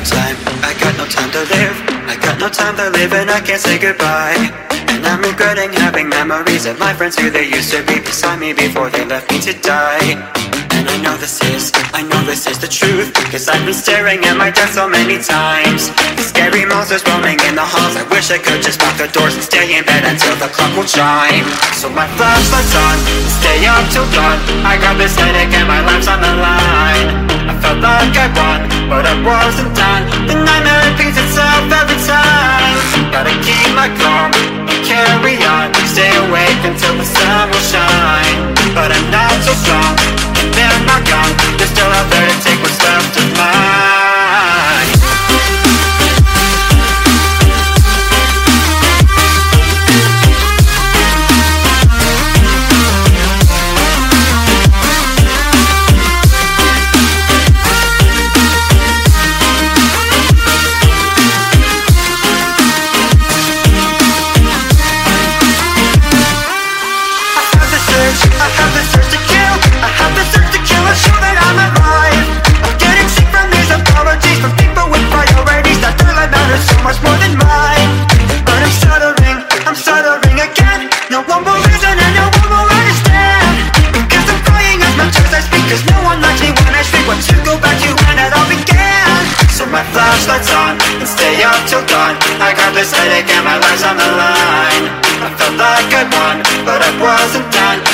time, I got no time to live. I got no time to live and I can't say goodbye. And I'm regretting having memories of my friends who they used to be beside me before they left me to die. And I know this is, I know this is the truth. Cause I've been staring at my death so many times. The scary monsters roaming in the halls. I wish I could just lock the doors and stay in bed until the clock will chime. So my flashlight's on, stay up till dawn. I got this headache and my life's on the line. flashlights on and stay up till dawn. I got this headache and my life's on the line. I felt like I won, but I wasn't done.